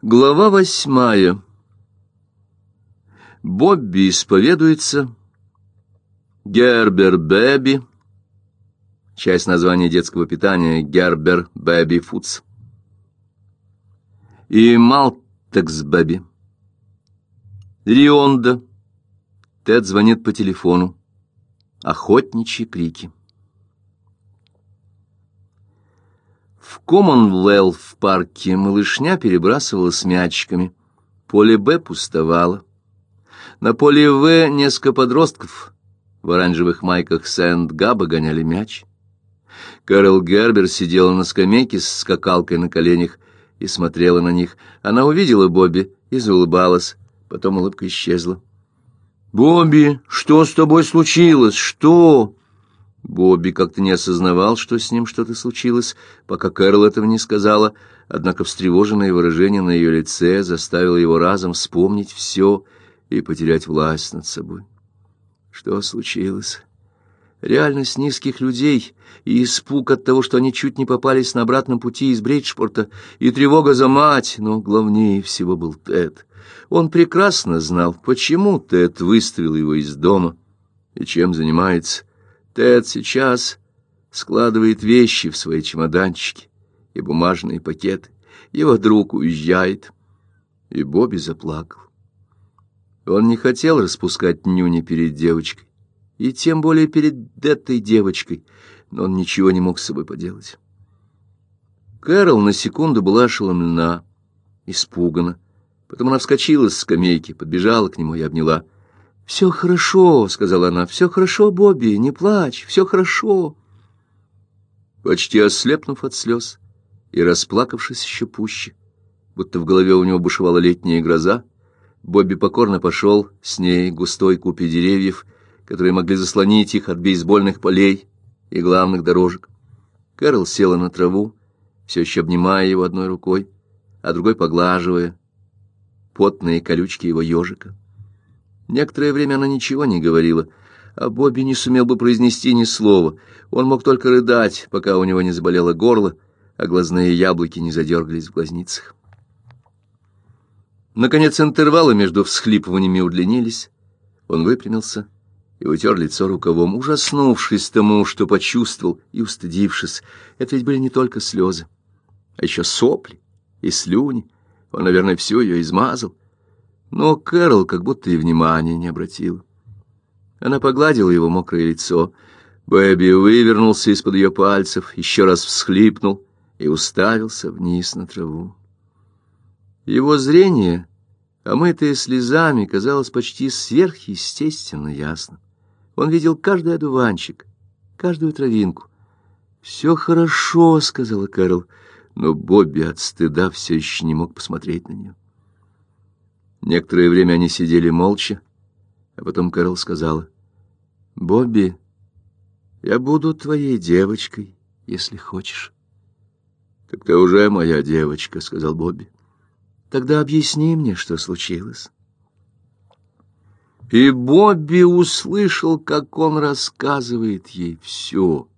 Глава восьмая. Бобби исповедуется. Gerber Baby. Часть названия детского питания Gerber Baby Foods. И Maltex Baby. Рионда. Тед звонит по телефону. Охотничьи крики. В Коммонвелл в парке малышня перебрасывалась мячиками. Поле «Б» пустовало. На поле «В» несколько подростков в оранжевых майках Сент-Габа гоняли мяч. Кэрол Гербер сидела на скамейке с скакалкой на коленях и смотрела на них. Она увидела Бобби и заулыбалась, потом улыбка исчезла. «Бобби, что с тобой случилось? Что?» Бобби как-то не осознавал, что с ним что-то случилось, пока Кэрол этого не сказала, однако встревоженное выражение на ее лице заставило его разом вспомнить все и потерять власть над собой. Что случилось? Реальность низких людей и испуг от того, что они чуть не попались на обратном пути из Бриджпорта, и тревога за мать, но главнее всего был Тед. Он прекрасно знал, почему Тед выставил его из дома и чем занимается. Тед сейчас складывает вещи в свои чемоданчики и бумажные пакеты. Его друг уезжает, и Бобби заплакал. Он не хотел распускать нюни перед девочкой, и тем более перед этой девочкой, но он ничего не мог с собой поделать. Кэрол на секунду была ошеломлена, испугана. Потом она вскочила с скамейки, подбежала к нему и обняла — «Все хорошо», — сказала она, — «все хорошо, Бобби, не плачь, все хорошо». Почти ослепнув от слез и расплакавшись еще пуще, будто в голове у него бушевала летняя гроза, Бобби покорно пошел с ней густой купе деревьев, которые могли заслонить их от бейсбольных полей и главных дорожек. Кэрол села на траву, все еще обнимая его одной рукой, а другой поглаживая потные колючки его ежика. Некоторое время она ничего не говорила, а Бобби не сумел бы произнести ни слова. Он мог только рыдать, пока у него не заболело горло, а глазные яблоки не задергались в глазницах. Наконец интервалы между всхлипываниями удлинились. Он выпрямился и утер лицо рукавом, ужаснувшись тому, что почувствовал, и устыдившись. Это ведь были не только слезы, а еще сопли и слюни. Он, наверное, всю ее измазал. Но Кэрол как будто и внимания не обратил. Она погладила его мокрое лицо. Бэби вывернулся из-под ее пальцев, еще раз всхлипнул и уставился вниз на траву. Его зрение, омытое слезами, казалось почти сверхъестественно ясным. Он видел каждый одуванчик, каждую травинку. «Все хорошо», — сказала Кэрол, но Бобби от стыда все еще не мог посмотреть на нее. Некоторое время они сидели молча, а потом Кэрол сказала, «Бобби, я буду твоей девочкой, если хочешь». «Так ты уже моя девочка», — сказал Бобби. «Тогда объясни мне, что случилось». И Бобби услышал, как он рассказывает ей все,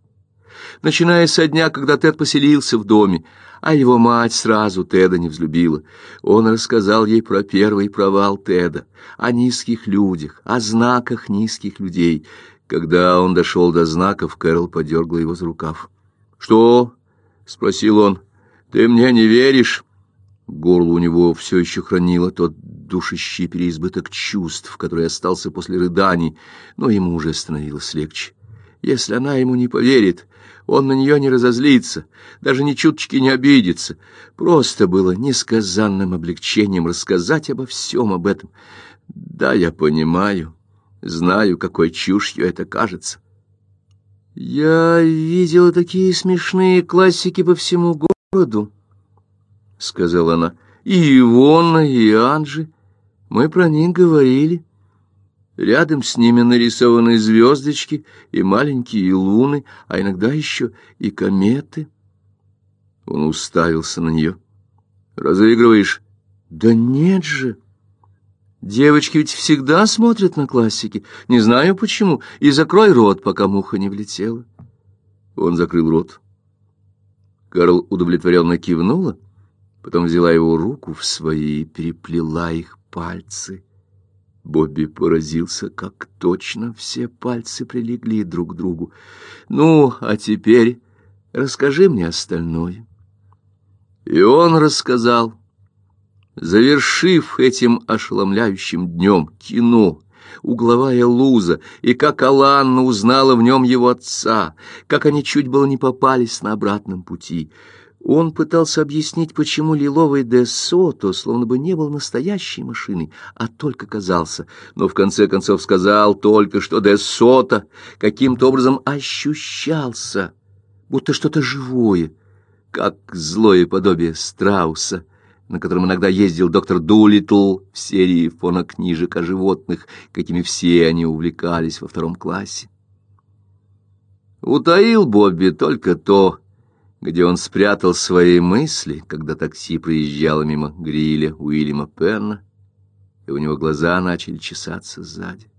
начиная со дня, когда Тед поселился в доме, а его мать сразу Теда не взлюбила. Он рассказал ей про первый провал Теда, о низких людях, о знаках низких людей. Когда он дошел до знаков, Кэрол подергала его за рукав. «Что?» — спросил он. «Ты мне не веришь?» Горло у него все еще хранило тот душащий переизбыток чувств, который остался после рыданий, но ему уже становилось легче. Если она ему не поверит, он на нее не разозлится, даже ни чуточки не обидится. Просто было несказанным облегчением рассказать обо всем об этом. Да, я понимаю, знаю, какой чушью это кажется. Я видела такие смешные классики по всему городу, — сказала она. И Ивона, и Анжи. Мы про них говорили. Рядом с ними нарисованы звездочки и маленькие луны, а иногда еще и кометы. Он уставился на нее. «Разыгрываешь?» «Да нет же!» Девочки ведь всегда смотрят на классики. Не знаю почему. И закрой рот, пока муха не влетела. Он закрыл рот. Карл удовлетворенно кивнула, Потом взяла его руку в свои и переплела их пальцы. Бобби поразился, как точно все пальцы прилегли друг к другу. «Ну, а теперь расскажи мне остальное». И он рассказал, завершив этим ошеломляющим днем кино, угловая луза, и как Аланна узнала в нем его отца, как они чуть было не попались на обратном пути — он пытался объяснить, почему лиловый де Сото словно бы не был настоящей машиной, а только казался, но в конце концов сказал только, что де Сото каким-то образом ощущался, будто что-то живое, как злое подобие страуса, на котором иногда ездил доктор Дулитл в серии фонокнижек о животных, какими все они увлекались во втором классе. Утаил Бобби только то, где он спрятал свои мысли, когда такси проезжало мимо гриля Уильяма Пенна, и у него глаза начали чесаться сзади.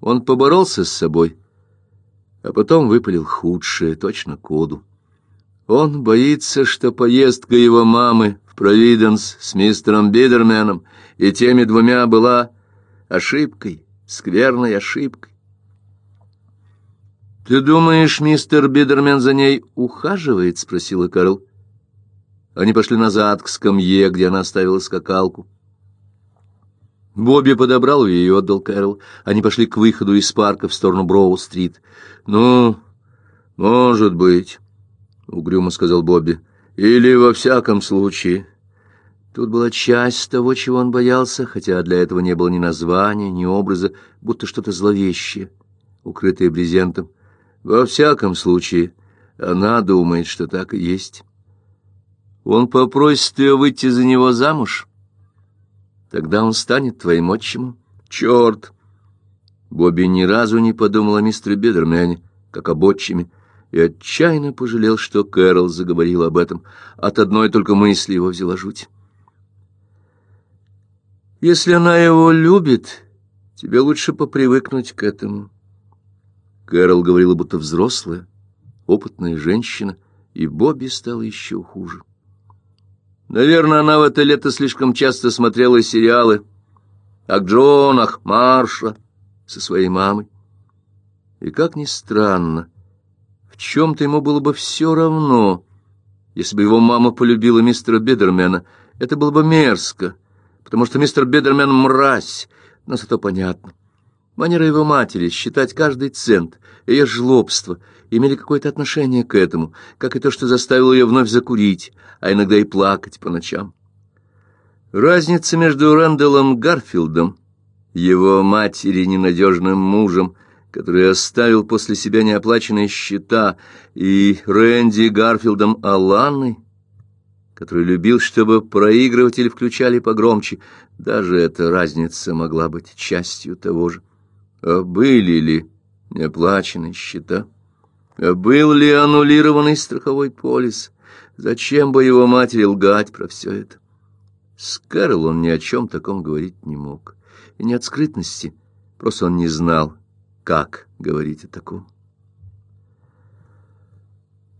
Он поборолся с собой, а потом выпалил худшее, точно коду. Он боится, что поездка его мамы в Провиденс с мистером Бидерменом и теми двумя была ошибкой, скверной ошибкой. «Ты думаешь, мистер Бидермен за ней ухаживает?» — спросила Карл. Они пошли назад к скамье, где она оставила скакалку. Бобби подобрал ее и отдал Кэрол. Они пошли к выходу из парка в сторону Броу-стрит. «Ну, может быть», — угрюмо сказал Бобби. «Или во всяком случае». Тут была часть того, чего он боялся, хотя для этого не было ни названия, ни образа, будто что-то зловещее, укрытое брезентом. Во всяком случае, она думает, что так и есть. Он попросит ее выйти за него замуж. Тогда он станет твоим отчимом. Черт! Бобби ни разу не подумал о мистере Бедермене, как об отчиме, и отчаянно пожалел, что Кэрол заговорил об этом. От одной только мысли его взяла жуть. Если она его любит, тебе лучше попривыкнуть к этому. Кэрол говорила, будто взрослая, опытная женщина, и Бобби стало еще хуже. Наверное, она в это лето слишком часто смотрела сериалы о Джонах, Марша со своей мамой. И как ни странно, в чем-то ему было бы все равно, если бы его мама полюбила мистера Бедермена. Это было бы мерзко, потому что мистер Бедермен — мразь, но зато понятно. Манера его матери считать каждый цент, ее жлобство имели какое-то отношение к этому, как и то, что заставило ее вновь закурить, а иногда и плакать по ночам. Разница между Рэндаллом Гарфилдом, его матери ненадежным мужем, который оставил после себя неоплаченные счета, и Рэнди Гарфилдом Аланной, который любил, чтобы проигрыватели включали погромче, даже эта разница могла быть частью того же. А были ли неоплаченные счета? А был ли аннулированный страховой полис? Зачем бы его матери лгать про все это? С Кэрол он ни о чем таком говорить не мог. И не от скрытности, просто он не знал, как говорить о таком.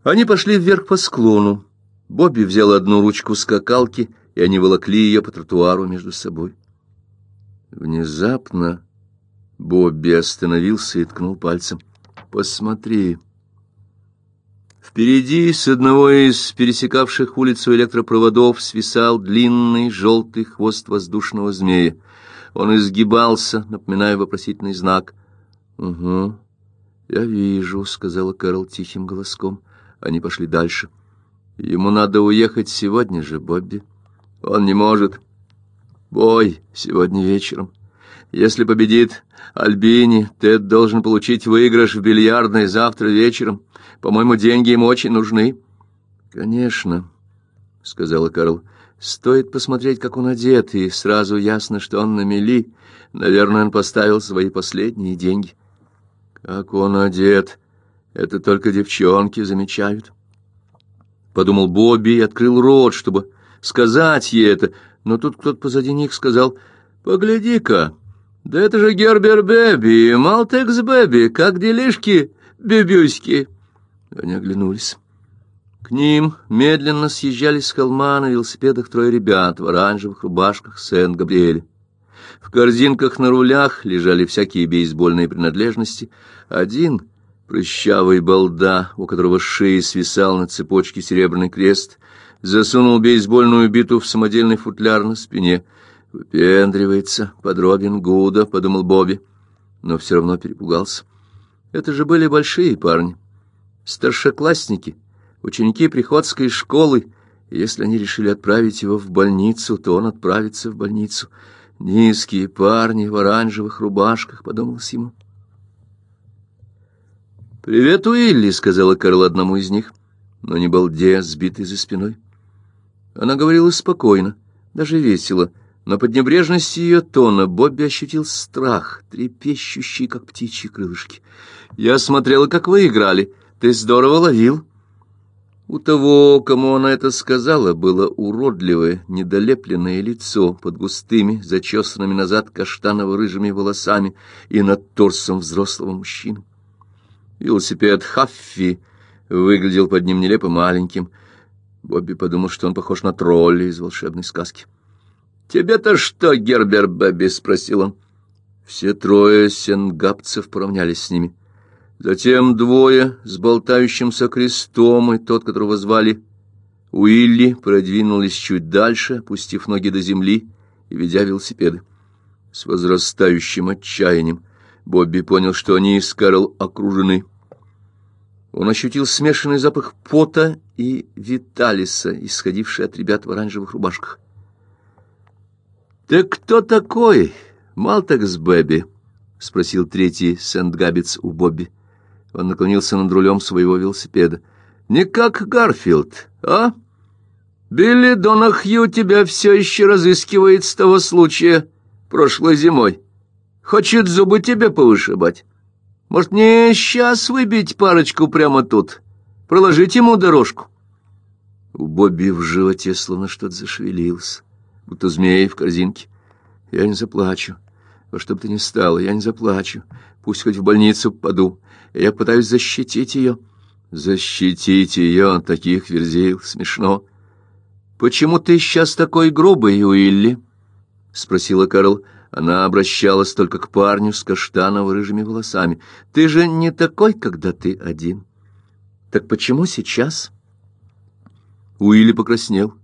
Они пошли вверх по склону. Бобби взял одну ручку скакалки, и они волокли ее по тротуару между собой. Внезапно Бобби остановился и ткнул пальцем. «Посмотри». Впереди с одного из пересекавших улицу электропроводов свисал длинный желтый хвост воздушного змея. Он изгибался, напоминая вопросительный знак. «Угу, я вижу», — сказала Кэрол тихим голоском. Они пошли дальше. «Ему надо уехать сегодня же, Бобби. Он не может. Бой сегодня вечером». Если победит Альбини, Тед должен получить выигрыш в бильярдной завтра вечером. По-моему, деньги ему очень нужны. Конечно, сказала Карл. Стоит посмотреть, как он одет, и сразу ясно, что он на мели. Наверное, он поставил свои последние деньги. Как он одет, это только девчонки замечают. Подумал Бобби и открыл рот, чтобы сказать ей это, но тут кто-то позади них сказал: "Погляди-ка, да это же Гербер Бэби, Малтекс Бэби, как делишки, бебюськи? Они оглянулись. К ним медленно съезжали с холма на велосипедах трое ребят в оранжевых рубашках Сен-Габриэля. В корзинках на рулях лежали всякие бейсбольные принадлежности. Один, прыщавый балда, у которого шеи свисал на цепочке серебряный крест, засунул бейсбольную биту в самодельный футляр на спине. «Выпендривается под Робин Гуда», — подумал Бобби, но все равно перепугался. Это же были большие парни, старшеклассники — ученики приходской школы, если они решили отправить его в больницу, то он отправится в больницу. Низкие парни в оранжевых рубашках, подумалось ему. «Привет, Уилли», — сказала Карл одному из них, но не балде, сбитый за спиной. Она говорила спокойно, даже весело, но под небрежностью ее тона Бобби ощутил страх, трепещущий, как птичьи крылышки. «Я смотрела, как вы играли. Ты здорово ловил». У того, кому она это сказала, было уродливое, недолепленное лицо под густыми, зачесанными назад каштаново-рыжими волосами и над торсом взрослого мужчины. Велосипед Хаффи выглядел под ним нелепо маленьким. Бобби подумал, что он похож на тролля из волшебной сказки. «Тебе-то что, Гербер Бэби?» — спросил он. Все трое сенгапцев поравнялись с ними. Затем двое с болтающимся крестом и тот, которого звали Уилли, продвинулись чуть дальше, опустив ноги до земли и ведя велосипеды. С возрастающим отчаянием Бобби понял, что они с Кэрол окружены. Он ощутил смешанный запах пота и виталиса, исходивший от ребят в оранжевых рубашках. «Ты кто такой, Maltex Baby?» — спросил третий Сент-Габбитс у Бобби. Он наклонился над рулем своего велосипеда. «Не как Гарфилд, а? Билли Донахью тебя все еще разыскивает с того случая прошлой зимой. Хочет зубы тебе повышибать. Может, не сейчас выбить парочку прямо тут, проложить ему дорожку?» У Бобби в животе словно что-то зашевелилось, будто змеи в корзинке. «Я не заплачу. Во что бы то ни стало, я не заплачу. Пусть хоть в больницу поду. Я пытаюсь защитить ее. Защитить ее от таких верзил смешно. Почему ты сейчас такой грубый, Уилли? спросила Карл. Она обращалась только к парню с каштаново-рыжими волосами. Ты же не такой, когда ты один. Так почему сейчас? Уилли покраснел.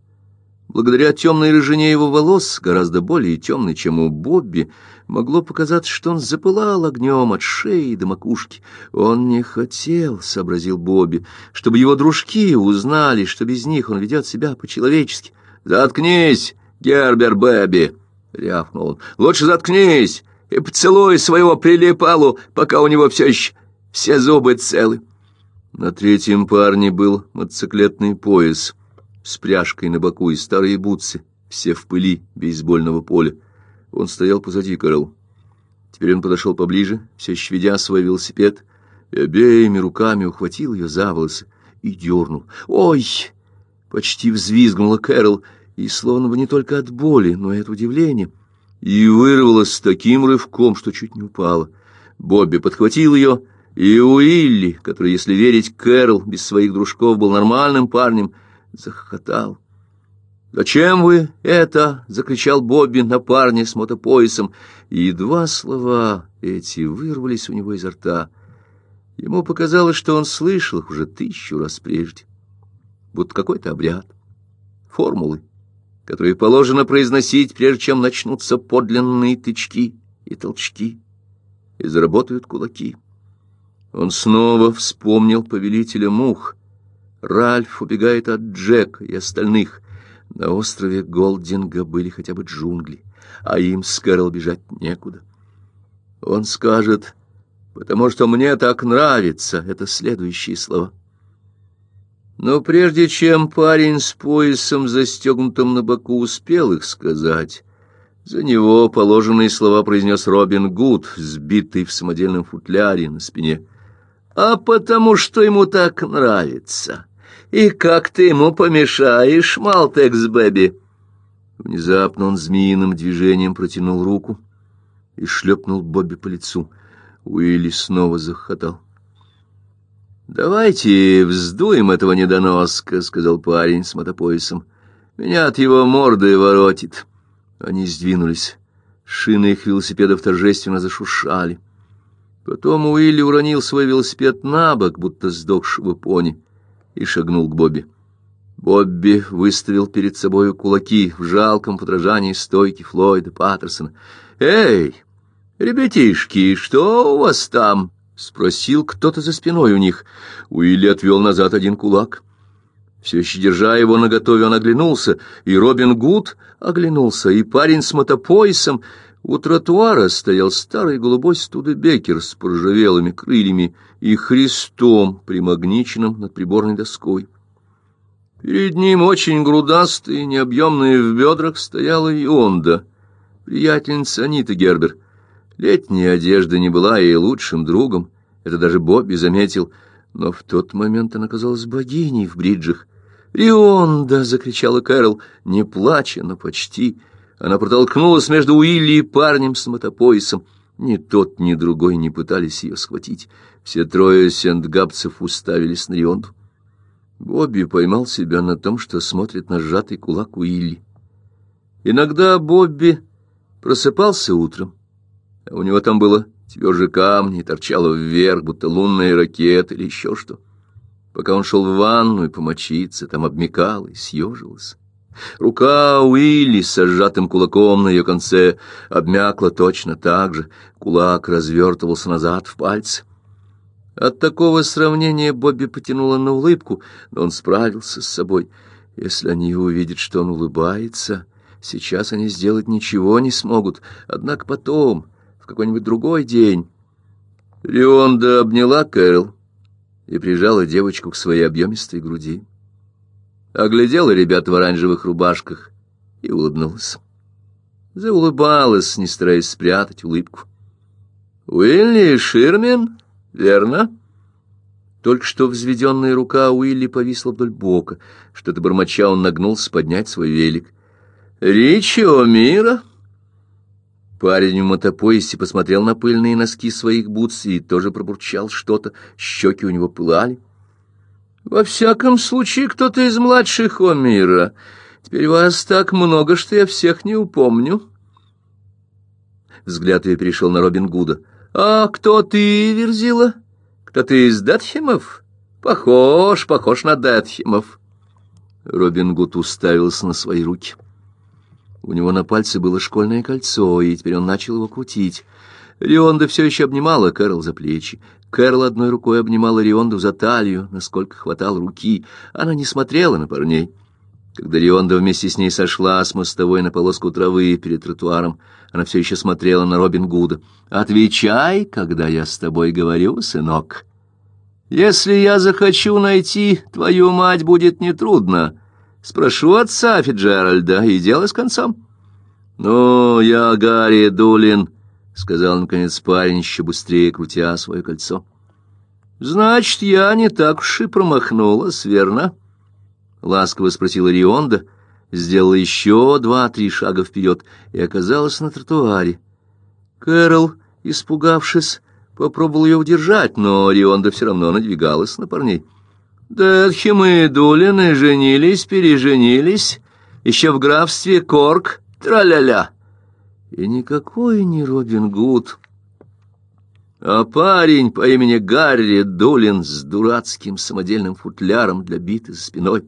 Благодаря темной рыжине его волос, гораздо более темной, чем у Бобби, могло показаться, что он запылал огнем от шеи до макушки. Он не хотел, — сообразил Бобби, — чтобы его дружки узнали, что без них он ведет себя по-человечески. «Заткнись, Гербер Бэби!» — рявкнул он. «Лучше заткнись и поцелуй своего прилипалу, пока у него все еще все зубы целы». На третьем парне был мотоциклетный пояс — с пряжкой на боку и старые бутсы, все в пыли бейсбольного поля. Он стоял позади Кэрол. Теперь он подошел поближе, все еще свой велосипед, и обеими руками ухватил ее за волосы и дернул. «Ой!» — почти взвизгнула Кэрол, и словно бы не только от боли, но и от удивления, и вырвалась с таким рывком, что чуть не упала. Бобби подхватил ее, и Уилли, который, если верить Кэрол, без своих дружков был нормальным парнем, — захохотал. «Зачем вы это?» — закричал Бобби на парня с мотопоясом, и два слова эти вырвались у него изо рта. Ему показалось, что он слышал их уже тысячу раз прежде. Будто какой-то обряд, формулы, которые положено произносить, прежде чем начнутся подлинные тычки и толчки, и заработают кулаки. Он снова вспомнил повелителя мух — Ральф убегает от Джека и остальных. На острове Голдинга были хотя бы джунгли, а им с Кэрол бежать некуда. Он скажет, потому что мне так нравится, это следующие слова. Но прежде чем парень с поясом, застегнутым на боку, успел их сказать, за него положенные слова произнес Робин Гуд, сбитый в самодельном футляре на спине. «А потому что ему так нравится». И как ты ему помешаешь, Малтекс Бэби?» Внезапно он змеиным движением протянул руку и шлепнул Бобби по лицу. Уилли снова захотал. «Давайте вздуем этого недоноска», — сказал парень с мотопоясом. «Меня от его морды воротит». Они сдвинулись. Шины их велосипедов торжественно зашуршали. Потом Уилли уронил свой велосипед на бок, будто сдохшего пони, и шагнул к Бобби. Бобби выставил перед собою кулаки в жалком подражании стойки Флойда Паттерсона. «Эй, ребятишки, что у вас там?» — спросил кто-то за спиной у них. Уилли отвел назад один кулак. Все еще держа его наготове, он оглянулся, и Робин Гуд оглянулся, и парень с мотопоясом. У тротуара стоял старый голубой студебекер с поржавелыми крыльями и христом, примагниченным над приборной доской. Перед ним очень грудастый, необъемный в бедрах стояла Ионда, приятельница Аниты Гербер — Летняя одежда не была ей лучшим другом, это даже Бобби заметил, но в тот момент она казалась богиней в бриджах. «Рионда!» — закричала Кэрол, не плача, но почти. Она протолкнулась между Уилли и парнем с мотопоясом. Ни тот, ни другой не пытались ее схватить. Все трое сентгабцев уставились на Рионду. Бобби поймал себя на том, что смотрит на сжатый кулак Уилли. Иногда Бобби просыпался утром, у него там было тверже камни, торчало вверх, будто лунная ракета или еще что. Пока он шел в ванную помочиться, там обмекал и съеживался. Рука Уилли с сжатым кулаком на ее конце обмякла точно так же, кулак развертывался назад в пальцы. От такого сравнения Бобби потянула на улыбку, но он справился с собой. Если они увидят, что он улыбается, сейчас они сделать ничего не смогут, однако потом в какой-нибудь другой день. Рионда обняла Кэрол и прижала девочку к своей объемистой груди. Оглядела ребят в оранжевых рубашках и улыбнулась. Заулыбалась, не стараясь спрятать улыбку. «Уилли Ширмен, верно?» Только что взведенная рука Уилли повисла вдоль бока. Что-то бормоча он нагнулся поднять свой велик. «Ричи О'Мира?» Парень в мотопоясе посмотрел на пыльные носки своих бутс и тоже пробурчал что-то, щеки у него пылали. «Во всяком случае, кто-то из младших Омира. Теперь вас так много, что я всех не упомню». Взгляд ее перешел на Робин Гуда. «А кто ты, Верзила? Кто ты из Датхемов? Похож, похож на Датхемов». Робин Гуд уставился на свои руки. У него на пальце было школьное кольцо, и теперь он начал его крутить. Рионда все еще обнимала Кэрол за плечи. Кэрол одной рукой обнимала Рионду за талию, насколько хватало руки. Она не смотрела на парней. Когда Рионда вместе с ней сошла с мостовой на полоску травы перед тротуаром, она все еще смотрела на Робин Гуда. «Отвечай, когда я с тобой говорю, сынок. Если я захочу найти твою мать, будет нетрудно». Спрошу отца Фиджеральда, и дело с концом. — Ну, я Гарри Дулин, — сказал, наконец, парень, еще быстрее крутя свое кольцо. — Значит, я не так уж и промахнулась, верно? — ласково спросила Рионда, сделала еще два-три шага вперед и оказалась на тротуаре. Кэрол, испугавшись, попробовал ее удержать, но Рионда все равно надвигалась на парней. — Детхим и Дулины женились, переженились, еще в графстве Корк, траля-ля. И никакой не Робин Гуд, а парень по имени Гарри Дулин с дурацким самодельным футляром для биты за спиной.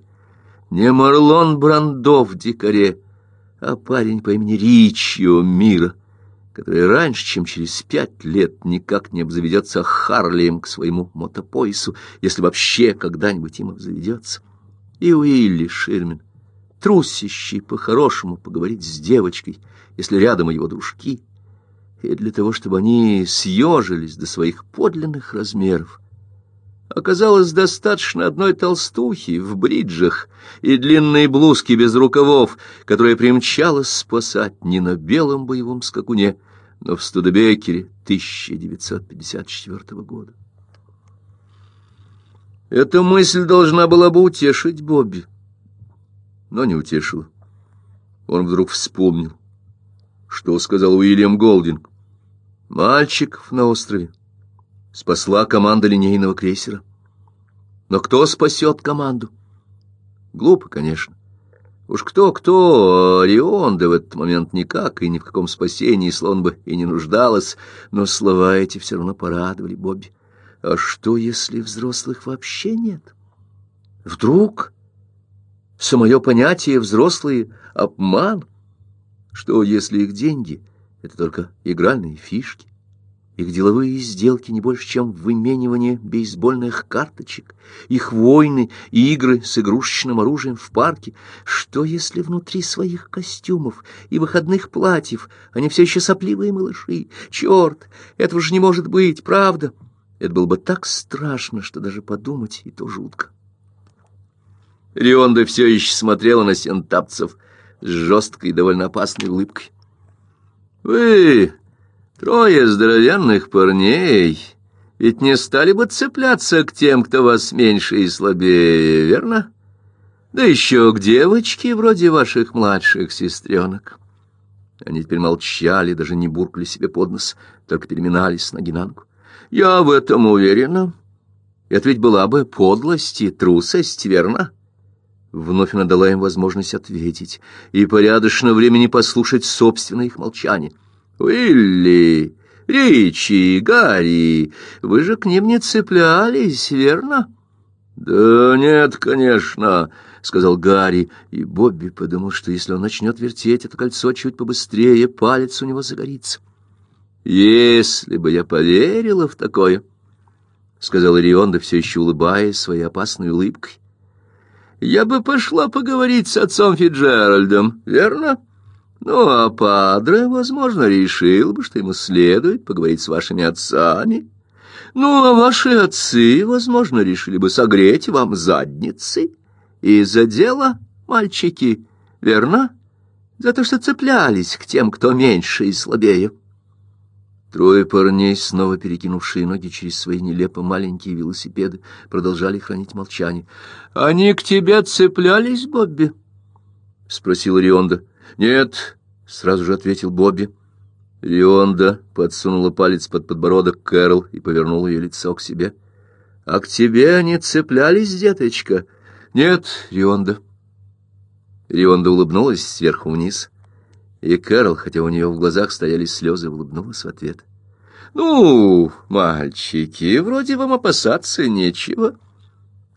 Не Марлон Брандо в дикаре, а парень по имени Ричио Мира — который раньше, чем через пять лет, никак не обзаведется Харлием к своему мотопоясу, если вообще когда-нибудь им обзаведется. И Уилли Ширмен, трусящий по-хорошему поговорить с девочкой, если рядом его дружки, и для того, чтобы они съежились до своих подлинных размеров, Оказалось, достаточно одной толстухи в бриджах и длинной блузки без рукавов, которая примчалась спасать не на белом боевом скакуне, но в Студебекере 1954 года. Эта мысль должна была бы утешить Бобби, но не утешила. Он вдруг вспомнил, что сказал Уильям Голдинг. Мальчиков на острове спасла команда линейного крейсера. Но кто спасет команду? Глупо, конечно. Уж кто-кто, Орионда в этот момент никак, и ни в каком спасении слон бы и не нуждалась, но слова эти все равно порадовали Бобби. А что, если взрослых вообще нет? Вдруг самое понятие «взрослые» — обман? Что, если их деньги — это только игральные фишки? Их деловые сделки не больше, чем выменивание бейсбольных карточек, их войны и игры с игрушечным оружием в парке. Что, если внутри своих костюмов и выходных платьев они все еще сопливые малыши? Черт, этого же не может быть, правда? Это было бы так страшно, что даже подумать и то жутко. Рионда все еще смотрела на сентапцев с жесткой и довольно опасной улыбкой. «Вы Трое здоровенных парней ведь не стали бы цепляться к тем, кто вас меньше и слабее, верно? Да еще к девочке вроде ваших младших сестренок. Они теперь молчали, даже не буркали себе под нос, только переминались с ноги на ногу. Я в этом уверена. Это ведь была бы подлость и трусость, верно? Вновь она дала им возможность ответить и порядочно времени послушать собственное их молчание — Уилли, Ричи, Гарри, вы же к ним не цеплялись, верно? Да нет, конечно, сказал Гарри, и Бобби подумал, что если он начнет вертеть это кольцо чуть побыстрее, палец у него загорится. Если бы я поверила в такое, сказал Рионда, все еще улыбаясь своей опасной улыбкой. Я бы пошла поговорить с отцом Фиджеральдом, верно? Ну, а Падре, возможно, решил бы, что ему следует поговорить с вашими отцами. Ну, а ваши отцы, возможно, решили бы согреть вам задницы. И за дело, мальчики, верно? За то, что цеплялись к тем, кто меньше и слабее. Трое парней, снова перекинувшие ноги через свои нелепо маленькие велосипеды, продолжали хранить молчание. — Они к тебе цеплялись, Бобби? — спросил Рионда. «Нет», — сразу же ответил Бобби. Рионда подсунула палец под подбородок Кэрол и повернула ее лицо к себе. «А к тебе они цеплялись, деточка?» «Нет, Рионда». Рионда улыбнулась сверху вниз, и Кэрол, хотя у нее в глазах стояли слезы, улыбнулась в ответ. «Ну, мальчики, вроде вам опасаться нечего»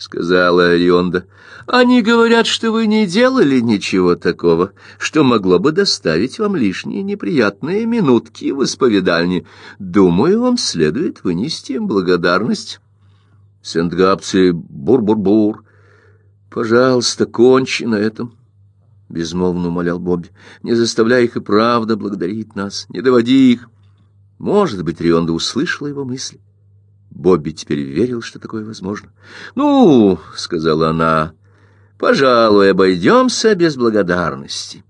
сказала Рионда. Они говорят, что вы не делали ничего такого, что могло бы доставить вам лишние неприятные минутки в исповедальне. Думаю, вам следует вынести им благодарность. Сент-Гапцы, бур-бур-бур. Пожалуйста, кончи на этом. Безмолвно умолял Бобби. Не заставляй их и правда благодарить нас, не доводи их. Может быть, Рионда услышала его мысли. Бобби теперь верил, что такое возможно. «Ну, — сказала она, — пожалуй, обойдемся без благодарности.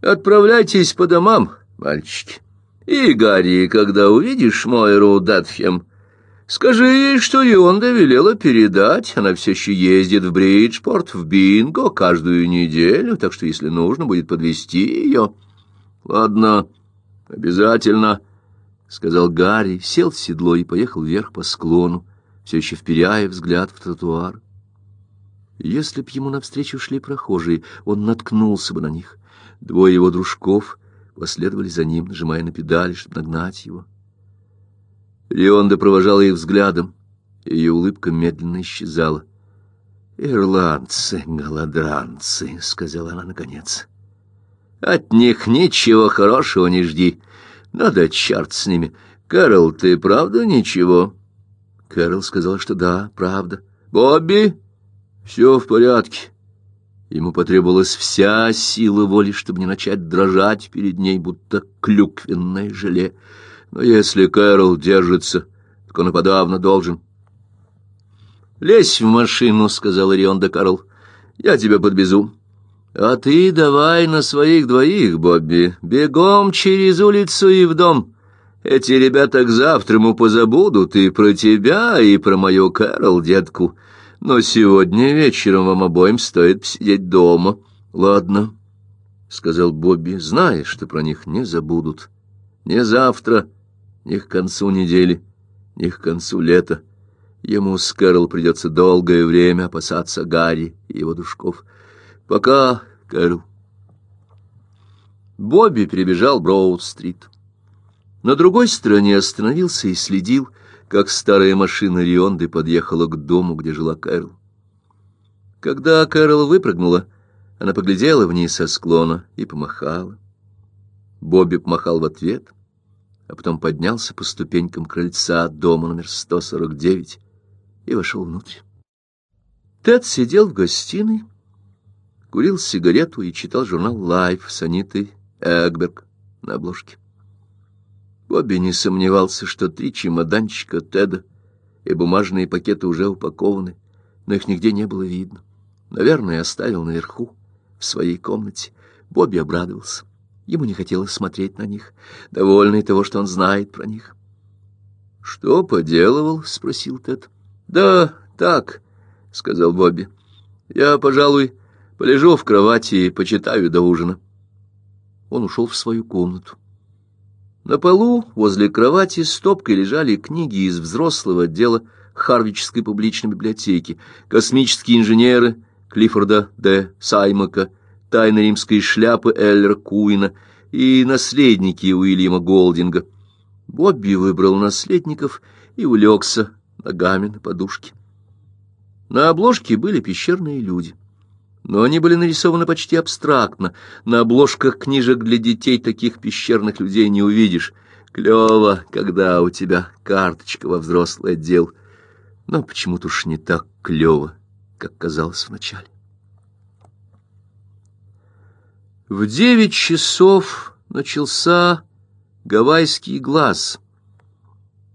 Отправляйтесь по домам, мальчики. И, Гарри, когда увидишь Мойру Датхем, скажи ей, что Рионда велела передать. Она все еще ездит в Бриджпорт, в Бинго каждую неделю, так что, если нужно, будет подвести ее. Ладно, обязательно». — сказал Гарри, сел в седло и поехал вверх по склону, все еще вперяя взгляд в тротуар. Если б ему навстречу шли прохожие, он наткнулся бы на них. Двое его дружков последовали за ним, нажимая на педали, чтобы нагнать его. Леонда провожала их взглядом, ее улыбка медленно исчезала. «Ирландцы, голодранцы», — сказала она наконец. «От них ничего хорошего не жди. Надо, черт с ними. Кэрол, ты правда ничего? Кэрол сказал, что да, правда. Бобби, все в порядке. Ему потребовалась вся сила воли, чтобы не начать дрожать перед ней, будто клюквенное желе. Но если Кэрол держится, так он и подавно должен. «Лезь в машину», — сказал Ирион де Карл. «Я тебя подвезу». А ты давай на своих двоих, Бобби, бегом через улицу и в дом. Эти ребята к завтраму позабудут и про тебя, и про мою Кэрол, детку. Но сегодня вечером вам обоим стоит сидеть дома. Ладно, — сказал Бобби, зная, что про них не забудут. Не завтра, ни к концу недели, ни к концу лета. Ему с Кэрол придется долгое время опасаться Гарри и его душков. Пока, Кэрол. Бобби перебежал Броуд-стрит. На другой стороне остановился и следил, как старая машина Рионды подъехала к дому, где жила Кэрол. Когда Кэрол выпрыгнула, она поглядела вниз со склона и помахала. Бобби помахал в ответ, а потом поднялся по ступенькам крыльца дома номер 149 и вошел внутрь. Тед сидел в гостиной, курил сигарету и читал журнал «Life» с Анитой Эгберг на обложке. Бобби не сомневался, что три чемоданчика Теда и бумажные пакеты уже упакованы, но их нигде не было видно. Наверное, оставил наверху, в своей комнате. Бобби обрадовался. Ему не хотелось смотреть на них, довольный того, что он знает про них. — Что поделывал? — спросил Тед. — Да, так, — сказал Бобби. — Я, пожалуй, полежу в кровати и почитаю до ужина. Он ушел в свою комнату. На полу возле кровати стопкой лежали книги из взрослого отдела Харвичской публичной библиотеки, космические инженеры Клиффорда Д. Саймака, тайна римской шляпы Эллера Куина и наследники Уильяма Голдинга. Бобби выбрал наследников и улегся ногами на подушке. На обложке были пещерные люди — но они были нарисованы почти абстрактно. На обложках книжек для детей таких пещерных людей не увидишь. Клево, когда у тебя карточка во взрослый отдел. Но почему-то уж не так клево, как казалось вначале. В девять часов начался гавайский глаз,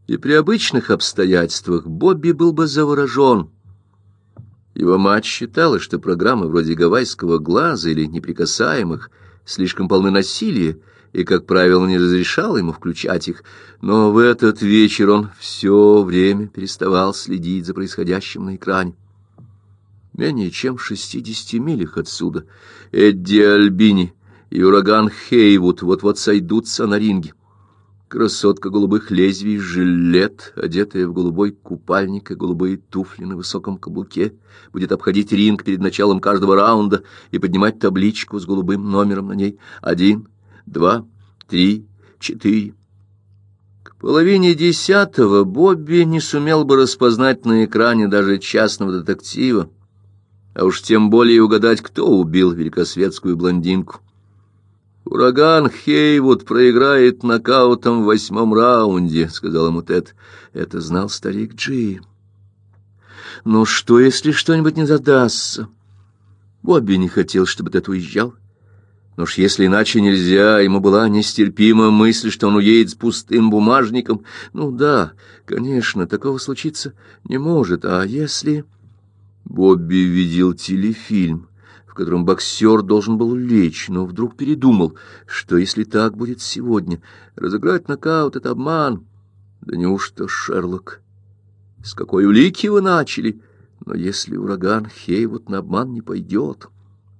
и при обычных обстоятельствах Бобби был бы заворожен — его мать считала, что программы вроде «Гавайского глаза» или «Неприкасаемых» слишком полны насилия, и, как правило, не разрешала ему включать их, но в этот вечер он все время переставал следить за происходящим на экране. Менее чем в шестидесяти милях отсюда Эдди Альбини и ураган Хейвуд вот-вот сойдутся на ринге. Красотка голубых лезвий, жилет, одетая в голубой купальник и голубые туфли на высоком каблуке, будет обходить ринг перед началом каждого раунда и поднимать табличку с голубым номером на ней. Один, два, три, четыре. К половине десятого Бобби не сумел бы распознать на экране даже частного детектива, а уж тем более угадать, кто убил великосветскую блондинку. «Ураган Хейвуд проиграет нокаутом в восьмом раунде», — сказал ему Тед. Это знал старик Джи. «Ну что, если что-нибудь не задастся?» Бобби не хотел, чтобы Тед уезжал. Но уж если иначе нельзя, ему была нестерпима мысль, что он уедет с пустым бумажником. Ну да, конечно, такого случиться не может. А если... Бобби видел телефильм в котором боксер должен был лечь, но вдруг передумал, что если так будет сегодня, разыграть нокаут — это обман. Да неужто Шерлок? С какой улики вы начали? Но если ураган Хейвуд на обман не пойдет,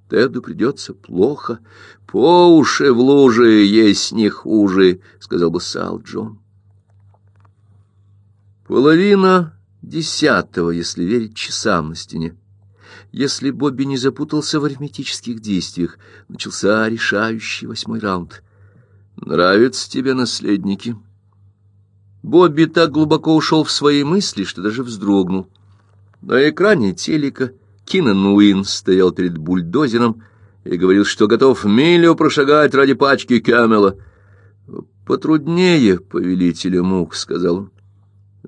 Теду придется плохо. По уши в луже есть не хуже, — сказал бы Сал Джон. Половина десятого, если верить часам на стене. Если Бобби не запутался в арифметических действиях, начался решающий восьмой раунд. «Нравятся тебе наследники?» Бобби так глубоко ушел в свои мысли, что даже вздрогнул. На экране телека Кинан Уин стоял перед бульдозером и говорил, что готов милю прошагать ради пачки Кэмела. «Потруднее, повелителя мух», — сказал он.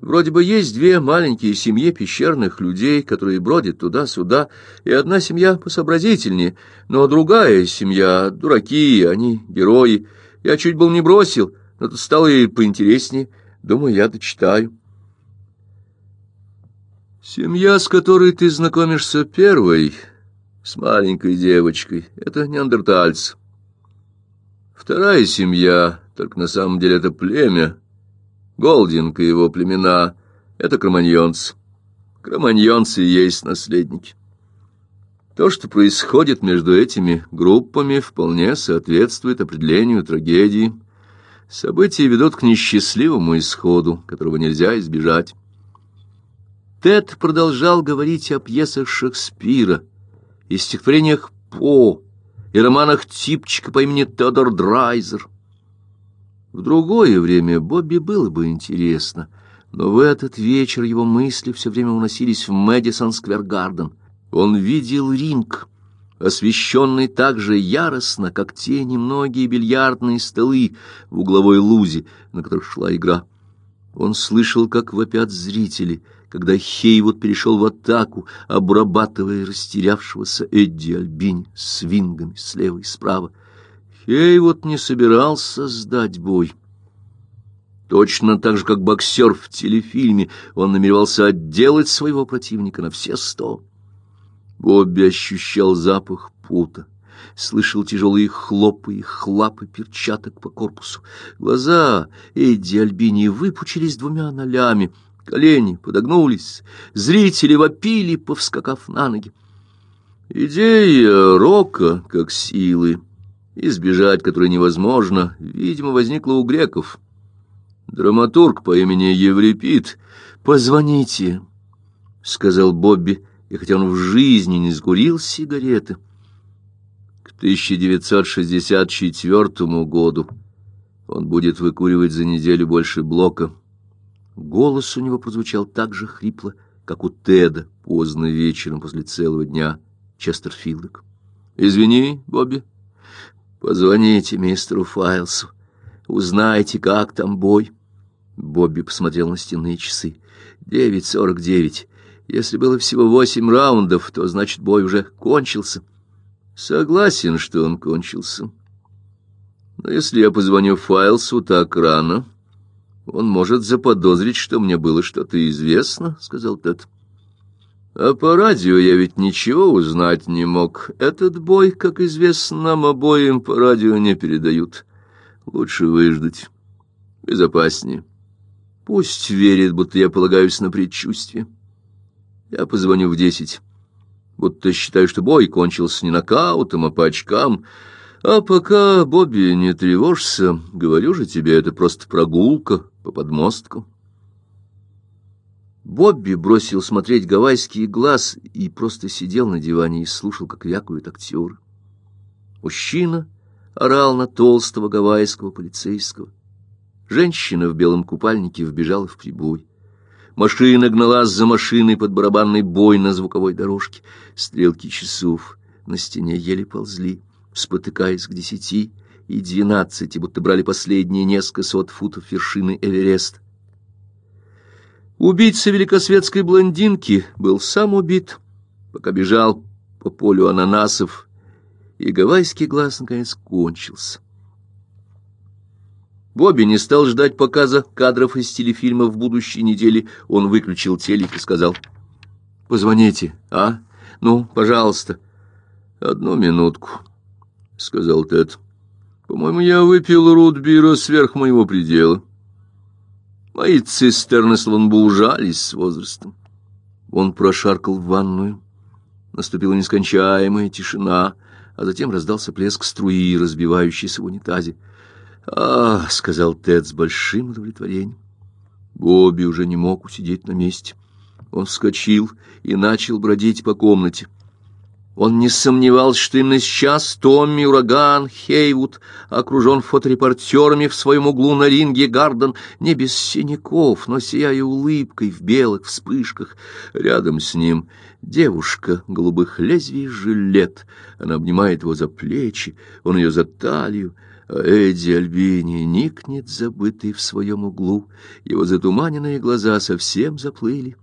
Вроде бы есть две маленькие семьи пещерных людей, которые бродят туда-сюда, и одна семья посообразительнее, но другая семья — дураки, они герои. Я чуть был не бросил, но тут стало и поинтереснее. Думаю, я дочитаю. Семья, с которой ты знакомишься первой, с маленькой девочкой, — это неандертальцы. Вторая семья, только на самом деле это племя — Голдинг и его племена — это кроманьонцы. Кроманьонцы и есть наследники. То, что происходит между этими группами, вполне соответствует определению трагедии. События ведут к несчастливому исходу, которого нельзя избежать. Тед продолжал говорить о пьесах Шекспира и стихотворениях По и романах типчика по имени Теодор Драйзер. В другое время Бобби было бы интересно, но в этот вечер его мысли все время уносились в Мэдисон-сквер-гарден. Он видел ринг, освещенный так же яростно, как те немногие бильярдные столы в угловой лузе, на которых шла игра. Он слышал, как вопят зрители, когда Хейвуд перешел в атаку, обрабатывая растерявшегося Эдди Альбини свингами слева и справа. Хейвуд не собирался сдать бой. Точно так же, как боксер в телефильме, он намеревался отделать своего противника на все сто. Бобби ощущал запах пута, слышал тяжелые хлопы и хлапы перчаток по корпусу. Глаза Эдди Альбини выпучились двумя нолями, колени подогнулись, зрители вопили, повскакав на ноги. Идея рока как силы, избежать которой невозможно, видимо, возникла у греков. Драматург по имени Еврипид. «Позвоните», — сказал Бобби, и хотя он в жизни не сгурил сигареты, — 1964 году он будет выкуривать за неделю больше блока. Голос у него прозвучал так же хрипло, как у Теда поздно вечером после целого дня Честерфилдок. «Извини, Бобби, позвоните мистеру Файлсу, узнайте, как там бой». Бобби посмотрел на стенные часы. «Девять сорок девять. Если было всего восемь раундов, то, значит, бой уже кончился». Согласен, что он кончился. Но если я позвоню Файлсу так рано, он может заподозрить, что мне было что-то известно, — сказал Тед. А по радио я ведь ничего узнать не мог. Этот бой, как известно, нам обоим по радио не передают. Лучше выждать. Безопаснее. Пусть верит, будто я полагаюсь на предчувствие. Я позвоню в десять будто считаю, что бой кончился не нокаутом, а по очкам. А пока, Бобби, не тревожься, говорю же тебе, это просто прогулка по подмосткам. Бобби бросил смотреть гавайский глаз и просто сидел на диване и слушал, как вякают актеры. Мужчина орал на толстого гавайского полицейского. Женщина в белом купальнике вбежала в прибой. Машина гналась за машиной под барабанный бой на звуковой дорожке. Стрелки часов на стене еле ползли, спотыкаясь к десяти и двенадцати, будто брали последние несколько сот футов вершины Эвереста. Убийца великосветской блондинки был сам убит, пока бежал по полю ананасов, и гавайский глаз наконец кончился. Бобби не стал ждать показа кадров из телефильма в будущей неделе. Он выключил телек и сказал, «Позвоните, а? Ну, пожалуйста». «Одну минутку», — сказал Тед. «По-моему, я выпил рудбира сверх моего предела. Мои цистерны словно бы ужались с возрастом». Он прошаркал в ванную. Наступила нескончаемая тишина, а затем раздался плеск струи, разбивающейся в унитазе. «А, — сказал Тед с большим удовлетворением. Бобби уже не мог усидеть на месте. Он вскочил и начал бродить по комнате. Он не сомневался, что именно сейчас Томми Ураган Хейвуд окружен фоторепортерами в своем углу на ринге Гарден, не без синяков, но сияя улыбкой в белых вспышках. Рядом с ним девушка голубых лезвий жилет. Она обнимает его за плечи, он ее за талию. А Эдди Альбини никнет, забытый в своем углу. Его затуманенные глаза совсем заплыли,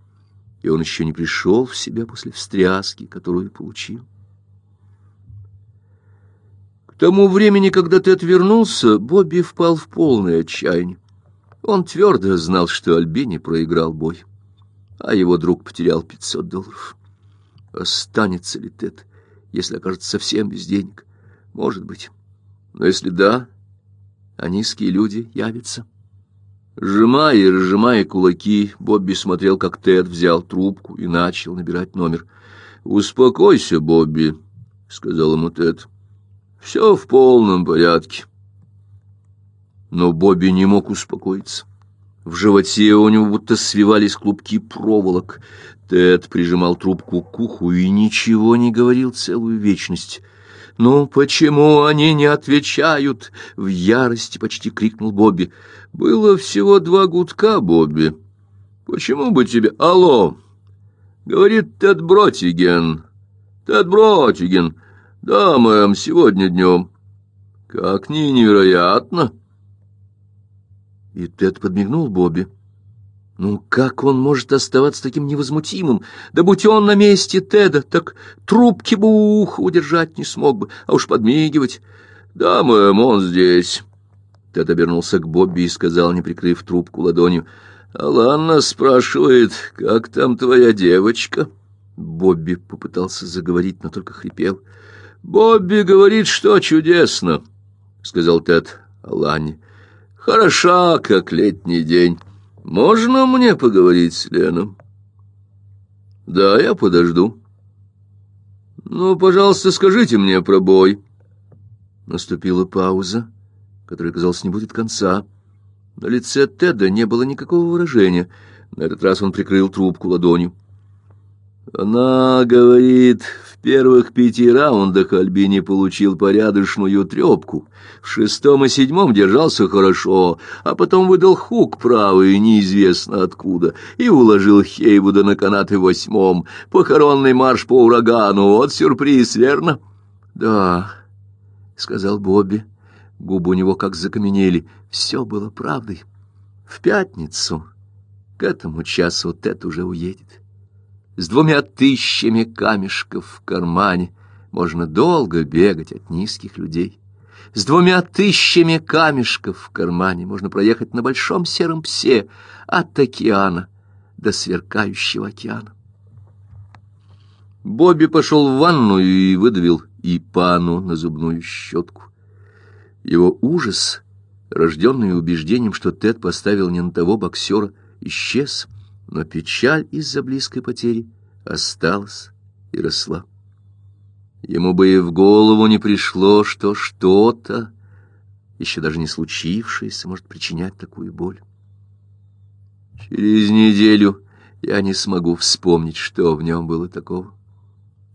и он еще не пришел в себя после встряски, которую получил. К тому времени, когда ты отвернулся, Бобби впал в полное отчаяние. Он твердо знал, что Альбини проиграл бой, а его друг потерял пятьсот долларов. Останется ли Тед, если окажется совсем без денег? Может быть. Но если да, а низкие люди явятся. Сжимая и разжимая кулаки, Бобби смотрел, как Тед взял трубку и начал набирать номер. «Успокойся, Бобби», — сказал ему Тед. «Все в полном порядке». Но Бобби не мог успокоиться. В животе у него будто свивались клубки проволок. Тед прижимал трубку к уху и ничего не говорил целую вечность. «Ну почему они не отвечают?» — в ярости почти крикнул Бобби. «Было всего два гудка, Бобби. Почему бы тебе...» «Алло!» — говорит Тед Бротиген. «Тед Бротиген. Да, мэм, сегодня днем». «Как ни невероятно!» И Тед подмигнул Бобби. Ну, как он может оставаться таким невозмутимым? Да будь он на месте Теда, так трубки бы ухо удержать не смог бы, а уж подмигивать. Да, мэм, он здесь. Тед обернулся к Бобби и сказал, не прикрыв трубку ладонью, «Аланна спрашивает, как там твоя девочка?» Бобби попытался заговорить, но только хрипел. «Бобби говорит, что чудесно», — сказал Тед Алане. «Хороша, как летний день». Можно мне поговорить с Леном? Да, я подожду. Ну, пожалуйста, скажите мне про бой. Наступила пауза, которая, казалось, не будет конца. На лице Теда не было никакого выражения. На этот раз он прикрыл трубку ладонью. Она говорит, в первых пяти раундах Альбини получил порядочную трепку. В шестом и седьмом держался хорошо, а потом выдал хук правый, неизвестно откуда, и уложил Хейвуда на канаты в восьмом. Похоронный марш по урагану, вот сюрприз, верно? — Да, — сказал Бобби. Губы у него как закаменели. Все было правдой. В пятницу к этому часу Тед уже уедет с двумя тысячами камешков в кармане можно долго бегать от низких людей. С двумя тысячами камешков в кармане можно проехать на большом сером псе от океана до сверкающего океана. Бобби пошел в ванную и выдавил Ипану на зубную щетку. Его ужас, рожденный убеждением, что Тед поставил не на того боксера, исчез — но печаль из-за близкой потери осталась и росла. Ему бы и в голову не пришло, что что-то, еще даже не случившееся, может причинять такую боль. Через неделю я не смогу вспомнить, что в нем было такого.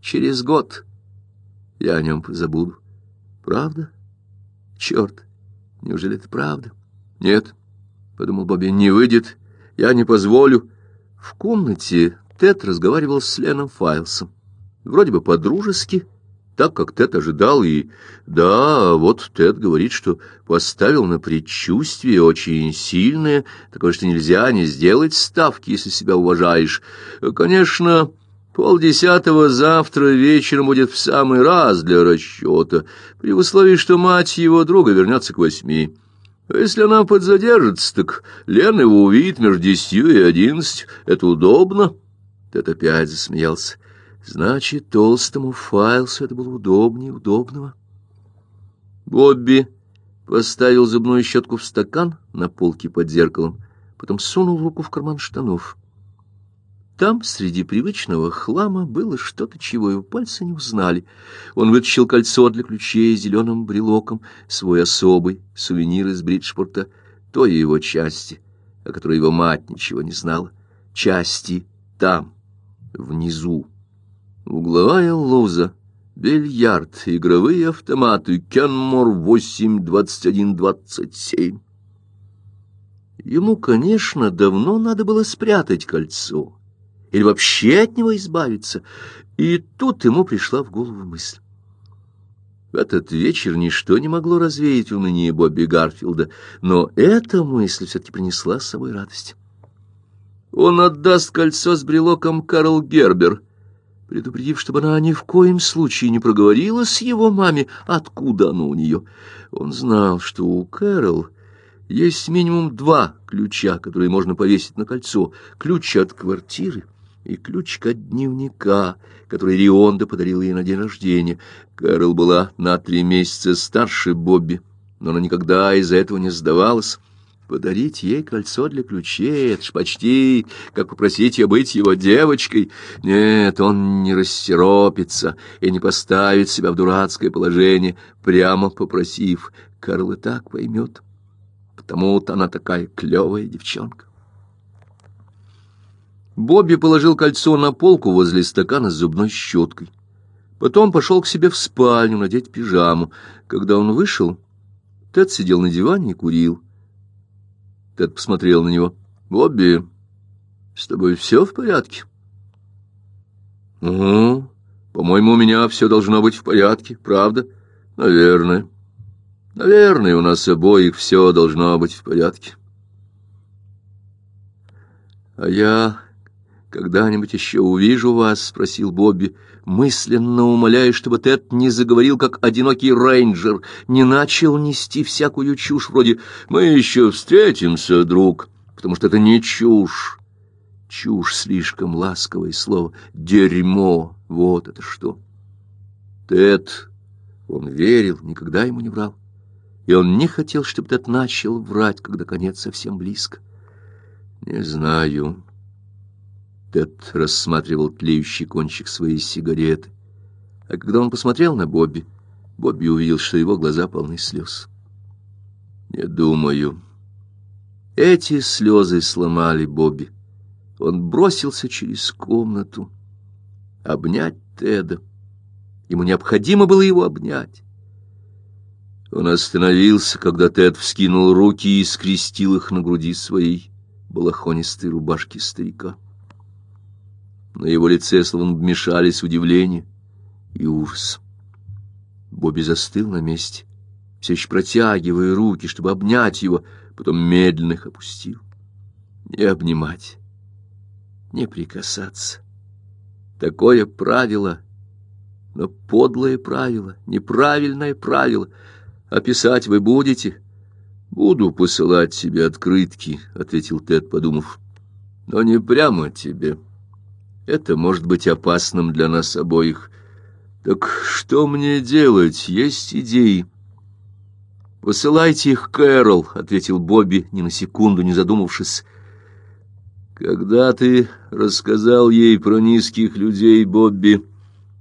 Через год я о нем позабуду. Правда? Черт, неужели это правда? Нет, — подумал Бобби, — не выйдет, я не позволю. В комнате Тед разговаривал с Леном Файлсом. Вроде бы по-дружески, так как Тед ожидал, и да, вот Тед говорит, что поставил на предчувствие очень сильное, такое, что нельзя не сделать ставки, если себя уважаешь. Конечно, полдесятого завтра вечером будет в самый раз для расчета, при условии, что мать его друга вернется к восьми. А если она подзадержится, так Лена его увидит между десятью и одиннадцать. Это удобно. Тед опять засмеялся. Значит, толстому Файлсу это было удобнее удобного. Бобби поставил зубную щетку в стакан на полке под зеркалом, потом сунул руку в карман штанов. Там, среди привычного хлама, было что-то, чего его пальцы не узнали. Он вытащил кольцо для ключей зеленым брелоком, свой особый сувенир из Бриджпорта, той его части, о которой его мать ничего не знала. Части там, внизу. Угловая луза, бильярд, игровые автоматы, Кенмор 8-21-27. Ему, конечно, давно надо было спрятать кольцо или вообще от него избавиться. И тут ему пришла в голову мысль. В этот вечер ничто не могло развеять уныние Бобби Гарфилда, но эта мысль все-таки принесла с собой радость. Он отдаст кольцо с брелоком Карл Гербер, предупредив, чтобы она ни в коем случае не проговорила с его маме, откуда оно у нее. Он знал, что у Кэрол есть минимум два ключа, которые можно повесить на кольцо. Ключ от квартиры — и ключик от дневника, который Рионда подарила ей на день рождения. Кэрол была на три месяца старше Бобби, но она никогда из-за этого не сдавалась. Подарить ей кольцо для ключей — это ж почти как попросить ее быть его девочкой. Нет, он не рассеропится и не поставит себя в дурацкое положение, прямо попросив. Карл и так поймет. потому-то она такая клевая девчонка. Бобби положил кольцо на полку возле стакана с зубной щеткой. Потом пошел к себе в спальню надеть пижаму. Когда он вышел, Тед сидел на диване и курил. Тед посмотрел на него. «Бобби, с тобой все в порядке?» «Угу. По-моему, у меня все должно быть в порядке, правда?» «Наверное. Наверное, у нас обоих все должно быть в порядке». «А я когда-нибудь еще увижу вас?» — спросил Бобби, мысленно умоляя, чтобы Тед не заговорил, как одинокий рейнджер, не начал нести всякую чушь вроде «Мы еще встретимся, друг», потому что это не чушь. Чушь — слишком ласковое слово. Дерьмо — вот это что. Тед, он верил, никогда ему не врал. И он не хотел, чтобы Тед начал врать, когда конец совсем близко. Не знаю. Тед рассматривал тлеющий кончик своей сигареты. А когда он посмотрел на Бобби, Бобби увидел, что его глаза полны слез. «Не думаю». Эти слезы сломали Бобби. Он бросился через комнату обнять Теда. Ему необходимо было его обнять. Он остановился, когда Тед вскинул руки и скрестил их на груди своей балахонистой рубашки старика. На его лице словно вмешались удивление и ужас. Бобби застыл на месте, все еще протягивая руки, чтобы обнять его, потом медленно их опустил. Не обнимать, не прикасаться. Такое правило, но подлое правило, неправильное правило. Описать вы будете? Буду посылать тебе открытки, — ответил Тед, подумав. Но не прямо тебе. Это может быть опасным для нас обоих. Так что мне делать? Есть идеи. «Посылайте их, Кэрол», — ответил Бобби, ни на секунду не задумавшись. «Когда ты рассказал ей про низких людей, Бобби...»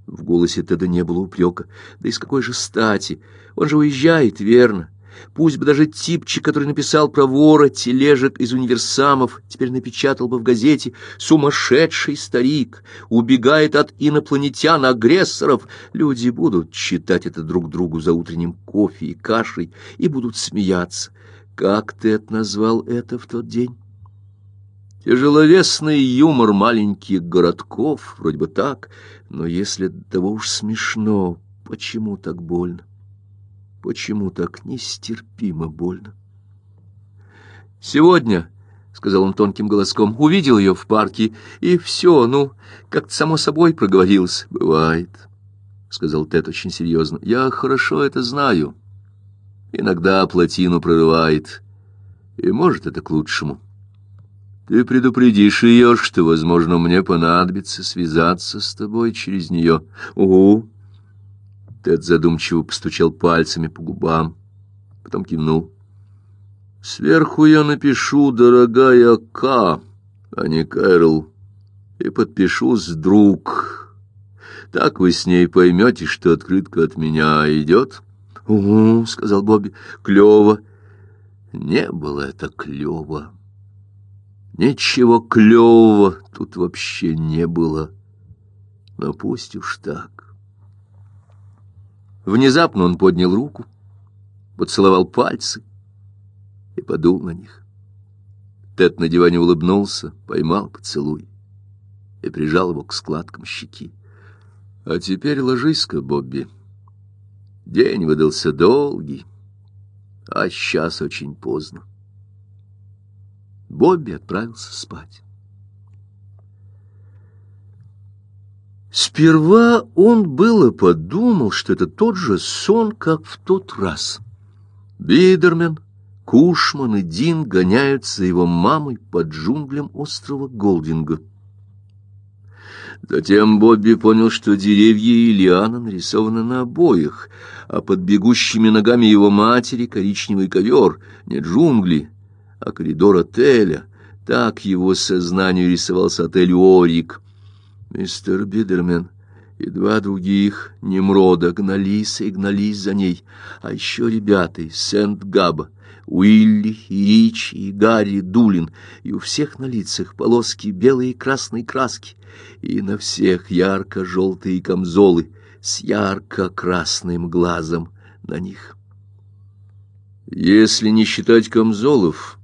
В голосе Теда не было упрека. «Да из какой же стати? Он же уезжает, верно? Пусть бы даже типчик, который написал про вора тележек из универсамов, теперь напечатал бы в газете «Сумасшедший старик убегает от инопланетян-агрессоров». Люди будут читать это друг другу за утренним кофе и кашей и будут смеяться. Как Тед назвал это в тот день? Тяжеловесный юмор маленьких городков, вроде бы так, но если того уж смешно, почему так больно? Почему так нестерпимо больно? «Сегодня», — сказал он тонким голоском, — увидел ее в парке, и все, ну, как-то само собой проговорилось. «Бывает», — сказал Тед очень серьезно, — «я хорошо это знаю. Иногда плотину прорывает, и, может, это к лучшему. Ты предупредишь ее, что, возможно, мне понадобится связаться с тобой через нее. Угу». Тед задумчиво постучал пальцами по губам, потом кивнул. «Сверху я напишу «Дорогая К», а не «Кэрол», и подпишусь «Друг». Так вы с ней поймете, что открытка от меня идет». «Угу», — сказал Бобби, — «клево». Не было это клево. Ничего клевого тут вообще не было. Но пусть уж так. Внезапно он поднял руку, поцеловал пальцы и подул на них. Тед на диване улыбнулся, поймал поцелуй и прижал его к складкам щеки. «А теперь ложись-ка, Бобби. День выдался долгий, а сейчас очень поздно». Бобби отправился спать. Сперва он было подумал, что это тот же сон, как в тот раз. Бидермен, Кушман и Дин гоняются его мамой по джунглям острова Голдинга. Затем Бобби понял, что деревья и лиана нарисованы на обоих, а под бегущими ногами его матери коричневый ковер, не джунгли, а коридор отеля. Так его сознанию рисовался отель «Орик», «Мистер Бидермен, и два других Немрода гнались и гнались за ней, а еще ребята из Сент-Габа, Уилли, и Рич, и Гарри Дулин, и у всех на лицах полоски белой и красной краски, и на всех ярко-желтые камзолы с ярко-красным глазом на них. Если не считать камзолов,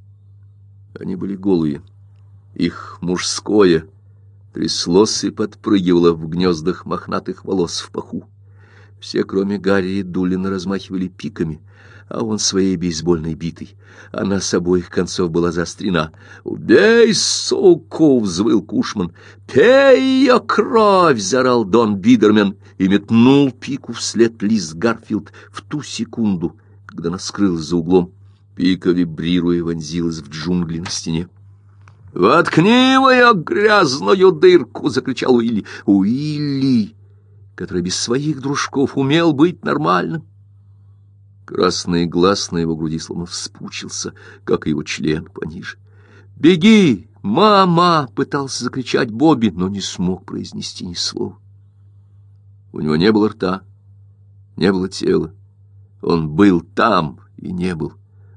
они были голые. Их мужское тряслось и подпрыгивало в гнездах мохнатых волос в паху. Все, кроме Гарри и Дулина, размахивали пиками, а он своей бейсбольной битой. Она с обоих концов была заострена. «Убей, суку!» — взвыл Кушман. «Пей ее кровь!» — зарал Дон Бидермен и метнул пику вслед Лиз Гарфилд в ту секунду, когда она скрылась за углом. Пика, вибрируя, вонзилась в джунгли на стене. «Воткни мою грязную дырку!» — закричал Уилли. «Уилли!» который без своих дружков умел быть нормальным. Красный глаз на его груди словно вспучился, как его член пониже. «Беги, мама!» — пытался закричать Бобби, но не смог произнести ни слова. У него не было рта, не было тела. Он был там и не был.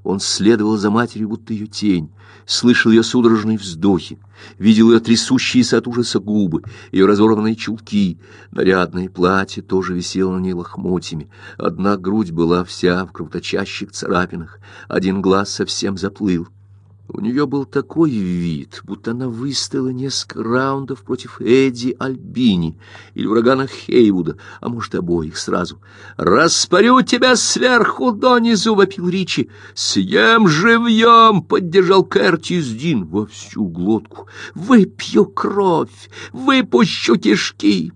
Он следовал за матерью, будто ее тень, слышал ее судорожные вздохи, видел ее трясущиеся от ужаса губы, ее разорванные чулки, нарядное платье тоже висело на ней лохмотьями, одна грудь была вся в кровоточащих царапинах, один глаз совсем заплыл. У нее был такой вид, будто она выстояла несколько раундов против Эдди Альбини или урагана Хейвуда, а может, обоих сразу. «Распорю тебя сверху донизу!» — вопил Ричи. «Съем живьем!» — поддержал Кертис Дин во всю глотку. «Выпью кровь! Выпущу кишки!»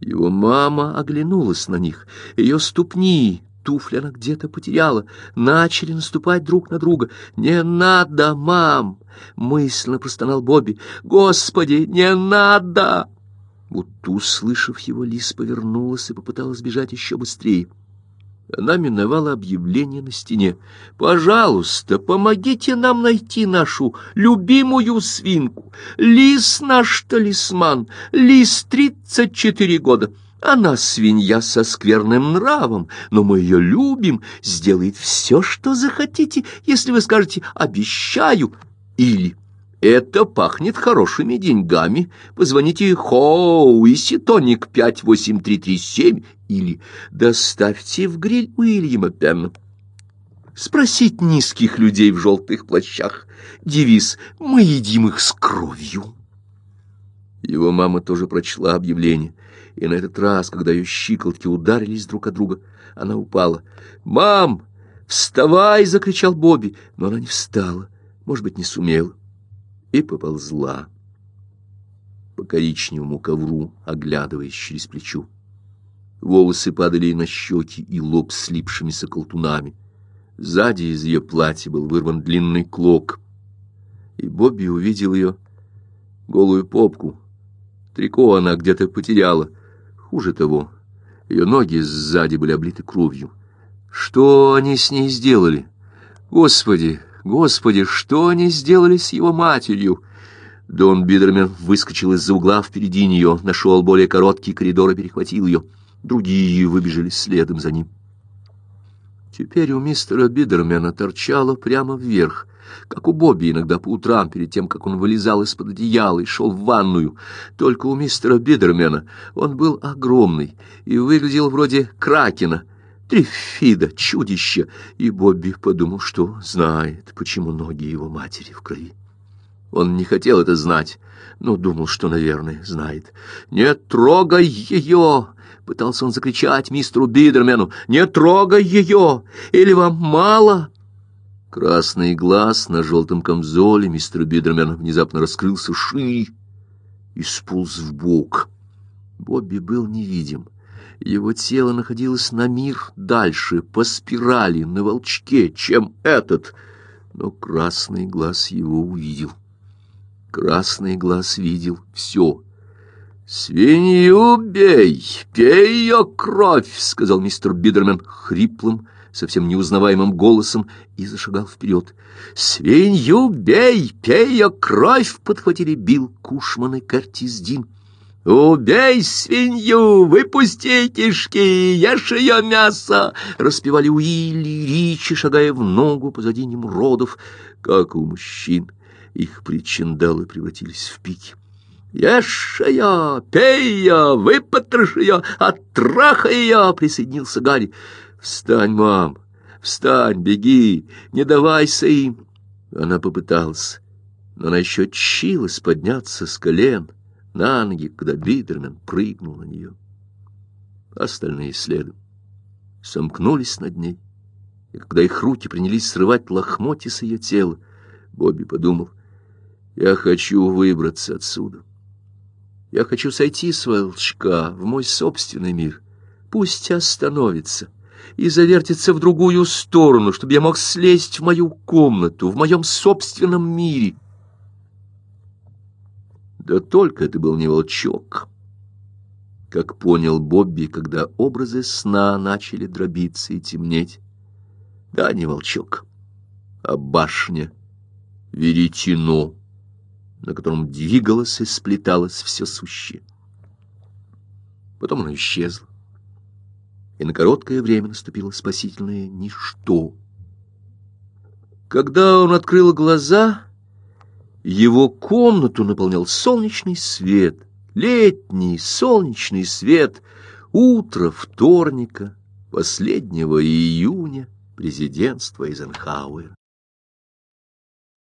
Его мама оглянулась на них. Ее ступни туфли она где-то потеряла. Начали наступать друг на друга. «Не надо, мам!» — мысленно простонал Бобби. «Господи, не надо!» Вот услышав его, Лис повернулась и попыталась бежать еще быстрее. Она миновала объявление на стене. «Пожалуйста, помогите нам найти нашу любимую свинку. Лис наш талисман. Лис тридцать четыре года». Она свинья со скверным нравом, но мы ее любим, сделает все, что захотите, если вы скажете «обещаю» или «это пахнет хорошими деньгами, позвоните Хоуиси, тоник 58337» или «доставьте в гриль Уильяма Пенна». Спросить низких людей в желтых плащах. Девиз «Мы едим их с кровью». Его мама тоже прочла объявление — и на этот раз, когда ее щиколотки ударились друг от друга, она упала. «Мам, вставай!» — закричал Бобби, но она не встала, может быть, не сумела, и поползла по коричневому ковру, оглядываясь через плечо. Волосы падали на щеки и лоб слипшимися колтунами. Сзади из ее платья был вырван длинный клок, и Бобби увидел ее голую попку. Трико она где-то потеряла — Хуже того, ее ноги сзади были облиты кровью. Что они с ней сделали? Господи, господи, что они сделали с его матерью? Дон Бидермен выскочил из-за угла впереди нее, нашел более короткий коридор и перехватил ее. Другие выбежали следом за ним. Теперь у мистера Бидермена торчало прямо вверх, как у Бобби иногда по утрам, перед тем, как он вылезал из-под одеяла и шел в ванную. Только у мистера Бидермена он был огромный и выглядел вроде кракена, трифида, чудище, и Бобби подумал, что знает, почему ноги его матери в крови. Он не хотел это знать, но думал, что, наверное, знает. «Не трогай ее!» — пытался он закричать мистеру Бидермену. «Не трогай ее! Или вам мало?» Красный глаз на желтом камзоле мистера Бидермена внезапно раскрылся шире и сполз в бок. Бобби был невидим. Его тело находилось на мир дальше, по спирали, на волчке, чем этот. Но красный глаз его увидел. Красный глаз видел все. «Свинью бей, пей ее кровь!» — сказал мистер Бидермен хриплым, совсем неузнаваемым голосом и зашагал вперед. «Свинью бей, пей ее кровь!» — подхватили Билл Кушман и Кертис Дин. «Убей свинью, выпусти кишки, ешь ее мясо!» Распевали Уилли Ричи, шагая в ногу позади немродов, как у мужчин. Их причиндалы превратились в пики. «Ешь ее, пей ее, выпотроши ее, оттрахай ее!» — присоединился Гарри. «Встань, мам, встань, беги, не давайся им!» Она попыталась, но она еще чилась подняться с колен на ноги, когда Бидермен прыгнул на нее. Остальные следом сомкнулись над ней, и когда их руки принялись срывать лохмотья с ее тела, Бобби подумал, «Я хочу выбраться отсюда. Я хочу сойти с волчка в мой собственный мир. Пусть остановится и завертится в другую сторону, чтобы я мог слезть в мою комнату, в моем собственном мире». Да только это был не волчок, как понял Бобби, когда образы сна начали дробиться и темнеть. Да, не волчок, а башня, веретено, на котором двигалось и сплеталось все сущее. Потом оно исчезло, и на короткое время наступило спасительное ничто. Когда он открыл глаза, его комнату наполнял солнечный свет, летний солнечный свет, утро вторника, последнего июня президентства Эйзенхауэра.